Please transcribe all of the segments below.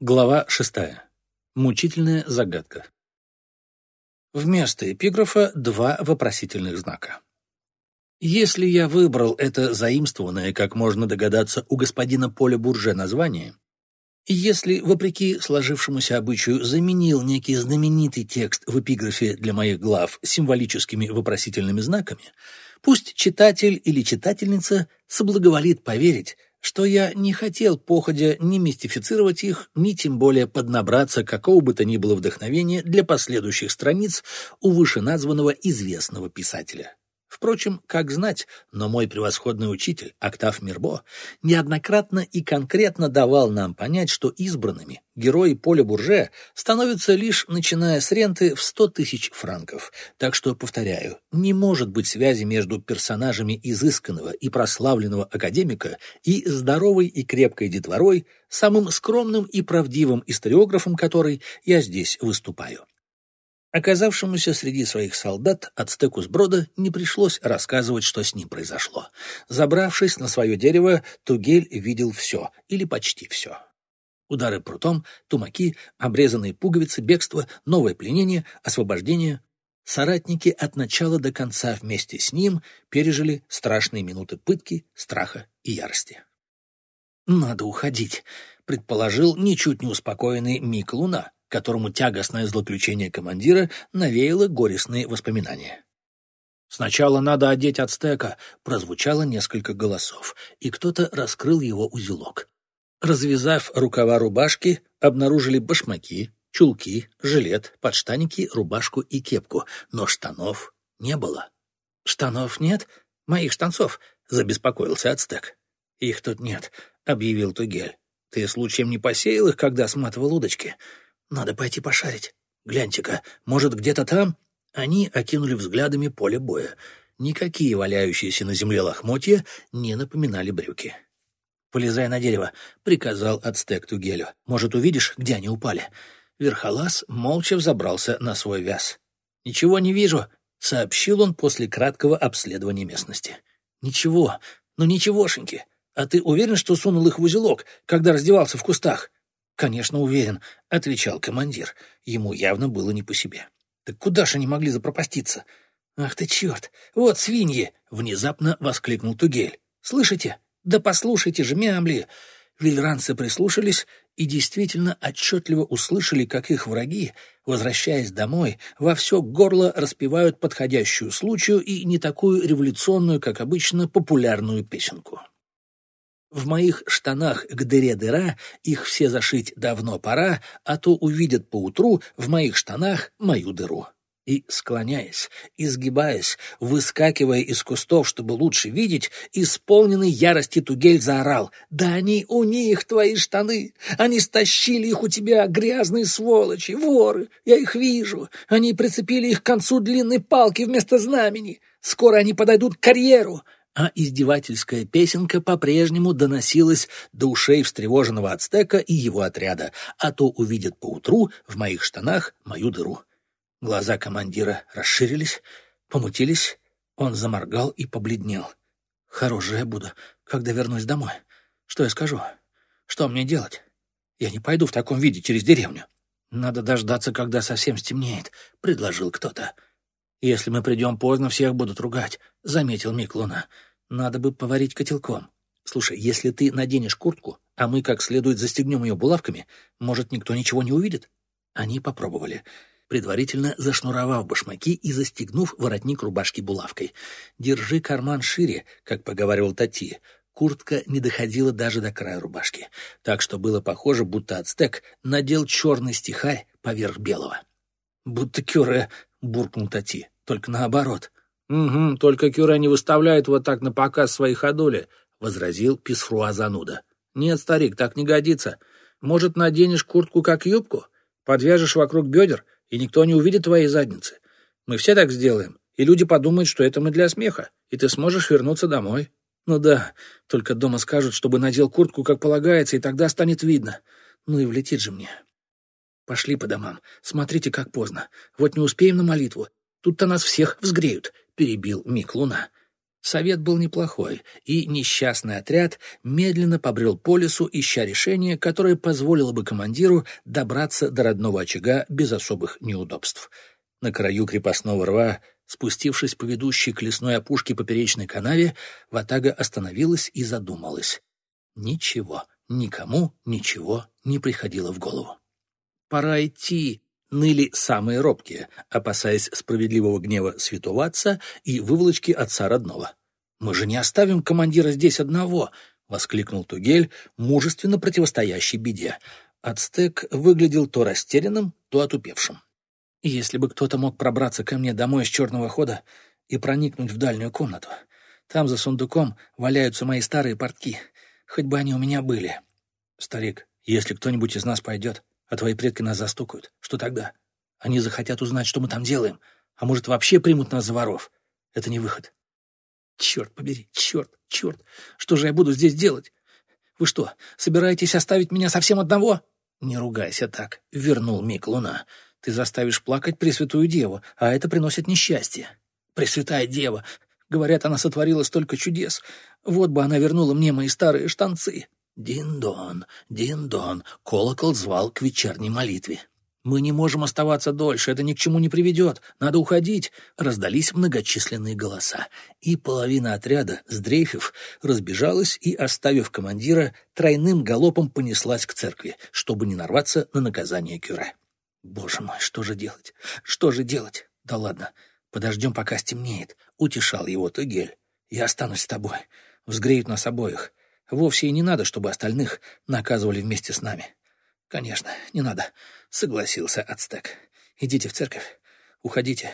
Глава шестая. Мучительная загадка. Вместо эпиграфа два вопросительных знака. Если я выбрал это заимствованное, как можно догадаться, у господина Поля Бурже название, и если, вопреки сложившемуся обычаю, заменил некий знаменитый текст в эпиграфе для моих глав символическими вопросительными знаками, пусть читатель или читательница соблаговолит поверить, что я не хотел походя ни мистифицировать их, ни тем более поднабраться какого бы то ни было вдохновения для последующих страниц у вышеназванного известного писателя. Впрочем, как знать, но мой превосходный учитель, Октав Мирбо, неоднократно и конкретно давал нам понять, что избранными герои поля Бурже становятся лишь начиная с ренты в 100 тысяч франков. Так что, повторяю, не может быть связи между персонажами изысканного и прославленного академика и здоровой и крепкой детворой, самым скромным и правдивым историографом которой я здесь выступаю. Оказавшемуся среди своих солдат ацтеку с брода не пришлось рассказывать, что с ним произошло. Забравшись на свое дерево, Тугель видел все, или почти все. Удары прутом, тумаки, обрезанные пуговицы, бегство, новое пленение, освобождение. Соратники от начала до конца вместе с ним пережили страшные минуты пытки, страха и ярости. «Надо уходить», — предположил ничуть не успокоенный Мик Луна, которому тягостное злоключение командира навеяло горестные воспоминания. «Сначала надо одеть ацтека», — прозвучало несколько голосов, и кто-то раскрыл его узелок. Развязав рукава рубашки, обнаружили башмаки, чулки, жилет, подштаники, рубашку и кепку, но штанов не было. «Штанов нет? Моих штанцов?» — забеспокоился ацтек. «Их тут нет», — объявил Тугель. «Ты случаем не посеял их, когда сматывал удочки?» Надо пойти пошарить. Гляньте-ка, может, где-то там?» Они окинули взглядами поле боя. Никакие валяющиеся на земле лохмотья не напоминали брюки. «Полезай на дерево», — приказал ацтек Тугелю. «Может, увидишь, где они упали?» Верхолаз молча взобрался на свой вяз. «Ничего не вижу», — сообщил он после краткого обследования местности. «Ничего, ну ничегошеньки. А ты уверен, что сунул их в узелок, когда раздевался в кустах?» «Конечно, уверен», — отвечал командир. Ему явно было не по себе. «Так куда же они могли запропаститься?» «Ах ты черт! Вот свиньи!» — внезапно воскликнул Тугель. «Слышите? Да послушайте же, мямли!» Вильранцы прислушались и действительно отчетливо услышали, как их враги, возвращаясь домой, во все горло распевают подходящую случаю и не такую революционную, как обычно, популярную песенку. В моих штанах к дыре дыра, их все зашить давно пора, а то увидят поутру в моих штанах мою дыру. И, склоняясь, изгибаясь, выскакивая из кустов, чтобы лучше видеть, исполненный ярости Тугель заорал. «Да они у них, твои штаны! Они стащили их у тебя, грязные сволочи, воры! Я их вижу! Они прицепили их к концу длинной палки вместо знамени! Скоро они подойдут к карьеру! А издевательская песенка по-прежнему доносилась до ушей встревоженного ацтека и его отряда, а то увидят поутру в моих штанах мою дыру. Глаза командира расширились, помутились, он заморгал и побледнел. «Хорош же я буду, когда вернусь домой. Что я скажу? Что мне делать? Я не пойду в таком виде через деревню. Надо дождаться, когда совсем стемнеет», — предложил кто-то. «Если мы придем поздно, всех будут ругать», — заметил Мик. «Надо бы поварить котелком. Слушай, если ты наденешь куртку, а мы как следует застегнем ее булавками, может, никто ничего не увидит?» Они попробовали, предварительно зашнуровав башмаки и застегнув воротник рубашки булавкой. «Держи карман шире», как поговаривал Тати. Куртка не доходила даже до края рубашки, так что было похоже, будто ацтек надел черный стихарь поверх белого. «Будто кюре», — буркнул Тати, — «только наоборот». «Угу, только кюре не выставляет вот так на показ свои ходули», — возразил Писфруа зануда. «Нет, старик, так не годится. Может, наденешь куртку как юбку, подвяжешь вокруг бедер, и никто не увидит твоей задницы. Мы все так сделаем, и люди подумают, что это мы для смеха, и ты сможешь вернуться домой». «Ну да, только дома скажут, чтобы надел куртку, как полагается, и тогда станет видно. Ну и влетит же мне». Пошли по домам. Смотрите, как поздно. Вот не успеем на молитву. Тут-то нас всех взгреют, — перебил Мик Луна. Совет был неплохой, и несчастный отряд медленно побрел по лесу, ища решение, которое позволило бы командиру добраться до родного очага без особых неудобств. На краю крепостного рва, спустившись по ведущей к лесной опушке поперечной канаве, Ватага остановилась и задумалась. Ничего, никому ничего не приходило в голову. «Пора идти», ныли самые робкие, опасаясь справедливого гнева святого отца и выволочки отца родного. «Мы же не оставим командира здесь одного!» — воскликнул Тугель, мужественно противостоящий беде. Ацтек выглядел то растерянным, то отупевшим. «Если бы кто-то мог пробраться ко мне домой с черного хода и проникнуть в дальнюю комнату. Там за сундуком валяются мои старые портки. Хоть бы они у меня были. Старик, если кто-нибудь из нас пойдет, а твои предки нас застукают. Что тогда? Они захотят узнать, что мы там делаем, а может, вообще примут нас за воров. Это не выход. Черт побери, черт, черт, что же я буду здесь делать? Вы что, собираетесь оставить меня совсем одного? Не ругайся так, вернул миг луна. Ты заставишь плакать Пресвятую Деву, а это приносит несчастье. Пресвятая Дева, говорят, она сотворила столько чудес. Вот бы она вернула мне мои старые штанцы. Дин-дон, дин-дон, колокол звал к вечерней молитве. «Мы не можем оставаться дольше, это ни к чему не приведет, надо уходить!» Раздались многочисленные голоса, и половина отряда, сдрейфив, разбежалась и, оставив командира, тройным галопом понеслась к церкви, чтобы не нарваться на наказание Кюре. «Боже мой, что же делать? Что же делать? Да ладно, подождем, пока стемнеет», — утешал его Тугель. «Я останусь с тобой. Взгреют нас обоих. Вовсе и не надо, чтобы остальных наказывали вместе с нами. Конечно, не надо, согласился Ацтек. Идите в церковь, уходите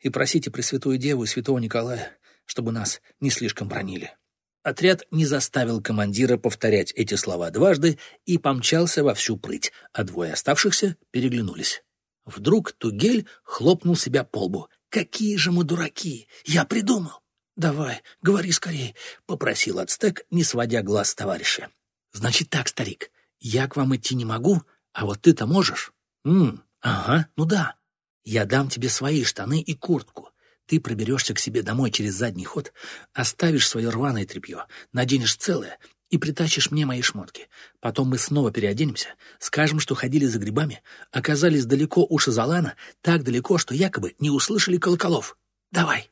и просите Пресвятую Деву и Святого Николая, чтобы нас не слишком бронили. Отряд не заставил командира повторять эти слова дважды и помчался во всю прыть, а двое оставшихся переглянулись. Вдруг Тугель хлопнул себя по лбу. «Какие же мы дураки! Я придумал! «Давай, говори скорее», — попросил Ацтек, не сводя глаз товарища. «Значит так, старик, я к вам идти не могу, а вот ты-то можешь?» «Ммм, ага, ну да. Я дам тебе свои штаны и куртку. Ты проберешься к себе домой через задний ход, оставишь свое рваное тряпье, наденешь целое и притащишь мне мои шмотки. Потом мы снова переоденемся, скажем, что ходили за грибами, оказались далеко у Шазалана, так далеко, что якобы не услышали колоколов. Давай!»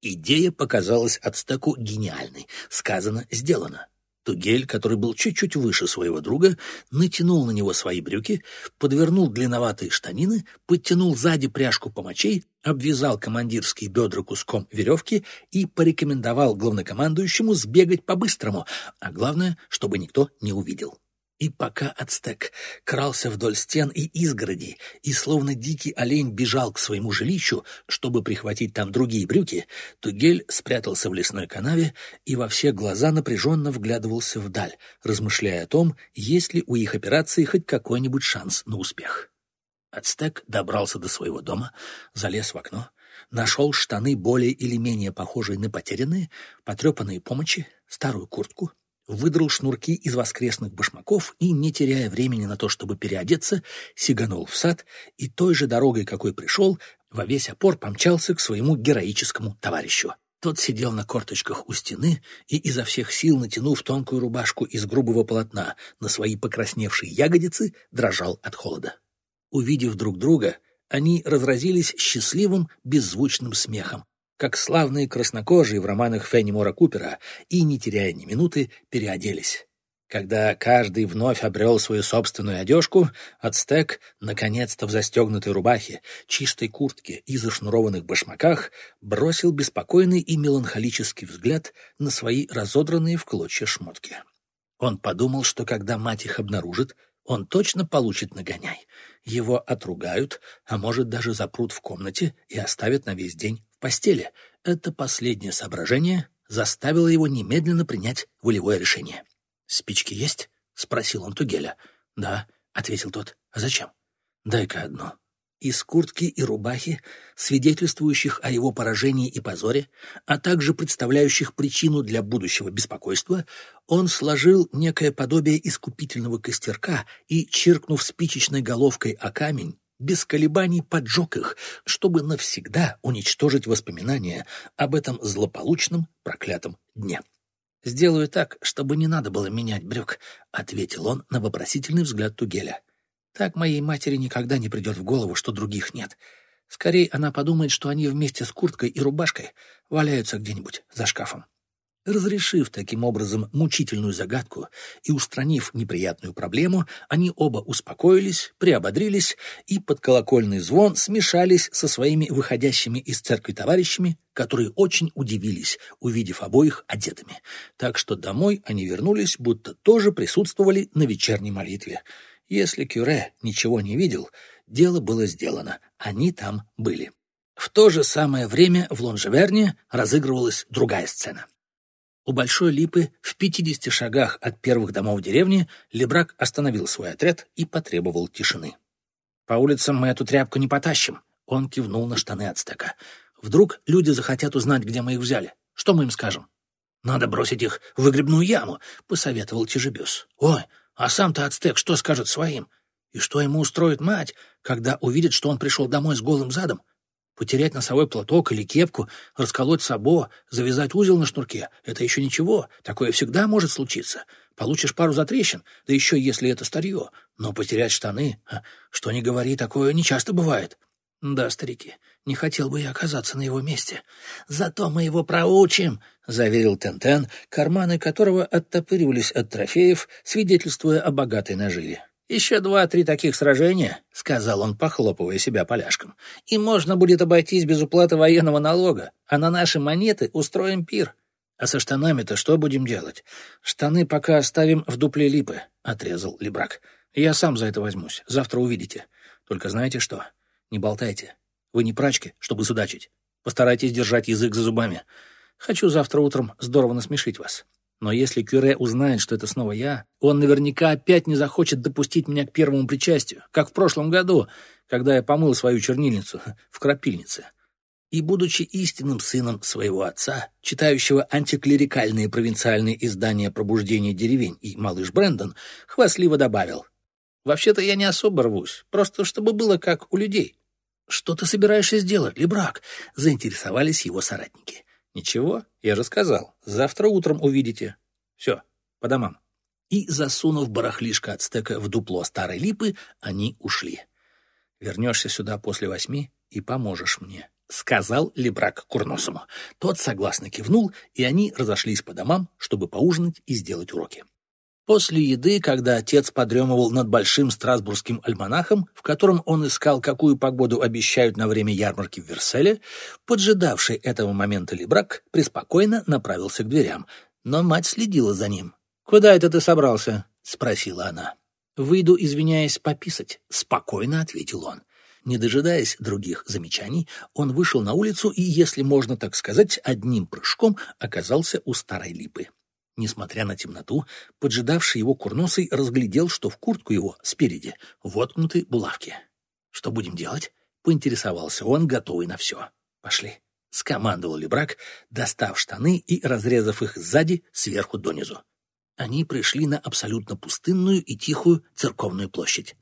Идея показалась Ацтеку гениальной. Сказано, сделано. Тугель, который был чуть-чуть выше своего друга, натянул на него свои брюки, подвернул длинноватые штанины, подтянул сзади пряжку помочей, обвязал командирские бедра куском веревки и порекомендовал главнокомандующему сбегать по-быстрому, а главное, чтобы никто не увидел. И пока ацтек крался вдоль стен и изгороди, и словно дикий олень бежал к своему жилищу, чтобы прихватить там другие брюки, Тугель спрятался в лесной канаве и во все глаза напряженно вглядывался вдаль, размышляя о том, есть ли у их операции хоть какой-нибудь шанс на успех. Ацтек добрался до своего дома, залез в окно, нашел штаны более или менее похожие на потерянные, потрепанные помощи, старую куртку, выдрал шнурки из воскресных башмаков и, не теряя времени на то, чтобы переодеться, сиганул в сад и той же дорогой, какой пришел, во весь опор помчался к своему героическому товарищу. Тот сидел на корточках у стены и, изо всех сил натянув тонкую рубашку из грубого полотна на свои покрасневшие ягодицы, дрожал от холода. Увидев друг друга, они разразились счастливым, беззвучным смехом, как славные краснокожие в романах Феннимора Купера, и, не теряя ни минуты, переоделись. Когда каждый вновь обрел свою собственную одежку, ацтек, наконец-то в застегнутой рубахе, чистой куртке и зашнурованных башмаках, бросил беспокойный и меланхолический взгляд на свои разодранные в клочья шмотки. Он подумал, что когда мать их обнаружит, он точно получит нагоняй. Его отругают, а может даже запрут в комнате и оставят на весь день в постели. Это последнее соображение заставило его немедленно принять волевое решение. «Спички есть?» — спросил он Тугеля. «Да», — ответил тот. «А зачем?» «Дай-ка одну». Из куртки и рубахи, свидетельствующих о его поражении и позоре, а также представляющих причину для будущего беспокойства, он сложил некое подобие искупительного костерка и, чиркнув спичечной головкой о камень, без колебаний поджег их, чтобы навсегда уничтожить воспоминания об этом злополучном проклятом дне. «Сделаю так, чтобы не надо было менять брюк», — ответил он на вопросительный взгляд Тугеля. «Так моей матери никогда не придет в голову, что других нет. Скорее она подумает, что они вместе с курткой и рубашкой валяются где-нибудь за шкафом». Разрешив таким образом мучительную загадку и устранив неприятную проблему, они оба успокоились, приободрились и под колокольный звон смешались со своими выходящими из церкви товарищами, которые очень удивились, увидев обоих одетыми. Так что домой они вернулись, будто тоже присутствовали на вечерней молитве. Если Кюре ничего не видел, дело было сделано, они там были. В то же самое время в Лонжеверне разыгрывалась другая сцена. У Большой Липы в 50 шагах от первых домов деревни Лебрак остановил свой отряд и потребовал тишины. «По улицам мы эту тряпку не потащим», — он кивнул на штаны ацтека. «Вдруг люди захотят узнать, где мы их взяли. Что мы им скажем?» «Надо бросить их в выгребную яму», — посоветовал Тяжебюс. «Ой, а сам-то ацтек что скажет своим? И что ему устроит мать, когда увидит, что он пришел домой с голым задом? Потерять носовой платок или кепку, расколоть сабо, завязать узел на шнурке — это еще ничего, такое всегда может случиться. Получишь пару затрещин, да еще если это старье. Но потерять штаны, что ни говори, такое нечасто бывает. Да, старики, не хотел бы я оказаться на его месте. Зато мы его проучим, — заверил Тентен, карманы которого оттопыривались от трофеев, свидетельствуя о богатой наживе. «Еще два-три таких сражения», — сказал он, похлопывая себя поляшком, «и можно будет обойтись без уплаты военного налога, а на наши монеты устроим пир. А со штанами-то что будем делать? Штаны пока оставим в дупле липы», — отрезал Лебрак. «Я сам за это возьмусь, завтра увидите. Только знаете что? Не болтайте. Вы не прачки, чтобы судачить. Постарайтесь держать язык за зубами. Хочу завтра утром здорово насмешить вас. Но если Кюре узнает, что это снова я, он наверняка опять не захочет допустить меня к первому причастию, как в прошлом году, когда я помыл свою чернильницу в крапильнице. И, будучи истинным сыном своего отца, читающего антиклерикальные провинциальные издания «Пробуждение деревень» и «Малыш Брэндон», хвастливо добавил. «Вообще-то я не особо рвусь, просто чтобы было как у людей». «Что ты собираешься сделать, Лебрак?» — заинтересовались его соратники. «Ничего, я же сказал. Завтра утром увидите. Все, по домам». И, засунув барахлишко от стека в дупло старой липы, они ушли. «Вернешься сюда после восьми и поможешь мне», — сказал Лебрак Курносому. Тот согласно кивнул, и они разошлись по домам, чтобы поужинать и сделать уроки. После еды, когда отец подремывал над большим страсбургским альманахом, в котором он искал, какую погоду обещают на время ярмарки в Верселе, поджидавший этого момента Лебрак преспокойно направился к дверям, но мать следила за ним. «Куда это ты собрался?» — спросила она. «Выйду, извиняясь, пописать», — спокойно ответил он. Не дожидаясь других замечаний, он вышел на улицу и, если можно так сказать, одним прыжком оказался у старой липы. Несмотря на темноту, поджидавший его курносый разглядел, что в куртку его спереди воткнуты булавки. «Что будем делать?» — поинтересовался он, готовый на все. «Пошли», — скомандовал Лебрак, достав штаны и разрезав их сзади сверху донизу. Они пришли на абсолютно пустынную и тихую церковную площадь.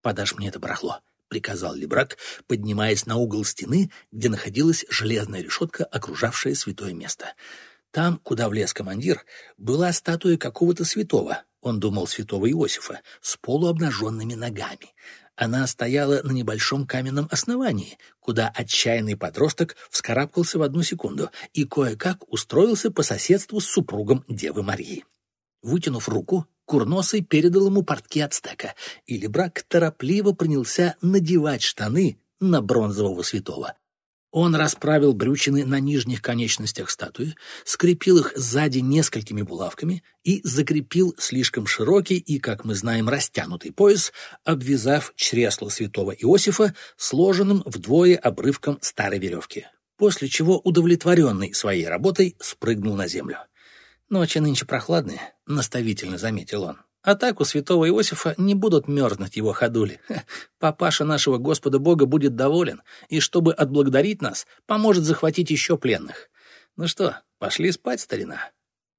«Подашь мне это барахло», — приказал Лебрак, поднимаясь на угол стены, где находилась железная решетка, окружавшая святое место. Там, куда влез командир, была статуя какого-то святого, он думал святого Иосифа, с полуобнаженными ногами. Она стояла на небольшом каменном основании, куда отчаянный подросток вскарабкался в одну секунду и кое-как устроился по соседству с супругом Девы Марии. Вытянув руку, Курносый передал ему портки ацтека, и Лебрак торопливо принялся надевать штаны на бронзового святого. Он расправил брючины на нижних конечностях статуи, скрепил их сзади несколькими булавками и закрепил слишком широкий и, как мы знаем, растянутый пояс, обвязав чресло святого Иосифа сложенным вдвое обрывком старой веревки, после чего, удовлетворенный своей работой, спрыгнул на землю. «Ночи нынче прохладные», — наставительно заметил он. А так у святого Иосифа не будут мерзнуть его ходули. Папаша нашего Господа Бога будет доволен, и чтобы отблагодарить нас, поможет захватить еще пленных. Ну что, пошли спать, старина?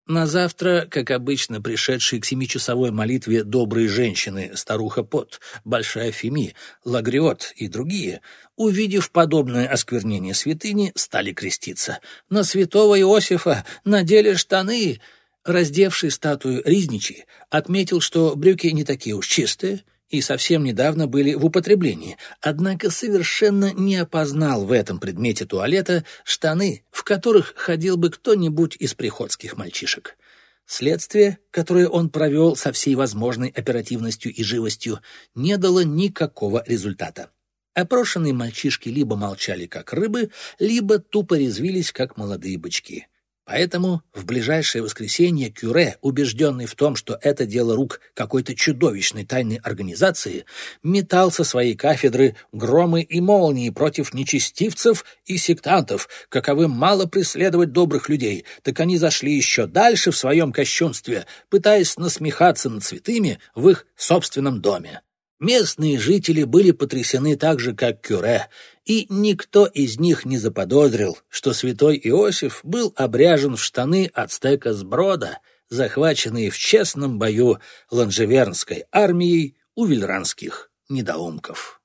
На завтра, как обычно, пришедшие к семичасовой молитве добрые женщины, старуха Пот, Большая Феми, Лагриот и другие, увидев подобное осквернение святыни, стали креститься. «На святого Иосифа надели штаны!» Раздевший статую Riznичи отметил, что брюки не такие уж чистые и совсем недавно были в употреблении, однако совершенно не опознал в этом предмете туалета штаны, в которых ходил бы кто-нибудь из приходских мальчишек. Следствие, которое он провел со всей возможной оперативностью и живостью, не дало никакого результата. Опрошенные мальчишки либо молчали, как рыбы, либо тупо резвились, как молодые бычки. Поэтому в ближайшее воскресенье Кюре, убежденный в том, что это дело рук какой-то чудовищной тайной организации, метал со своей кафедры громы и молнии против нечестивцев и сектантов, каковым мало преследовать добрых людей, так они зашли еще дальше в своем кощунстве, пытаясь насмехаться над святыми в их собственном доме. Местные жители были потрясены так же, как Кюре, и никто из них не заподозрил, что святой Иосиф был обряжен в штаны ацтека с брода, захваченные в честном бою ланжевернской армией у вильранских недоумков.